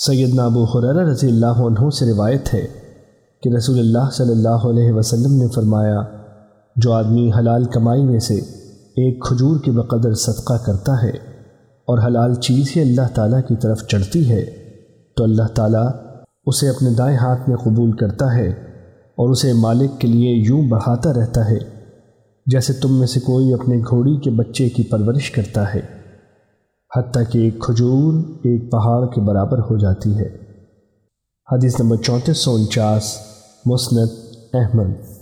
سیدنا ابو حرر رضی اللہ عنہ سے روایت ہے کہ رسول اللہ صلی اللہ علیہ وسلم نے فرمایا، جو آدمی حلال کمائی میں سے ایک کھجور کے بقدر صدقہ کرتا ہے اور حلال چیز ہی اللہ تعالیٰ کی طرف چڑھتی ہے، تو اللہ تعالیٰ اسے اپنے دائیں ہاتھ میں قبول کرتا ہے اور اسے مالک کے لیے یوں بڑھاتا رہتا ہے، جیسے تم میں سے کوئی اپنے گھوڑی کے بچے کی پرورش کرتا ہے۔ حتیٰ کہ ایک کھجور ایک پہاڑ کے برابر ہو جاتی ہے۔ حدیث نمبر چونتیس سو انچاس، مسند احمد۔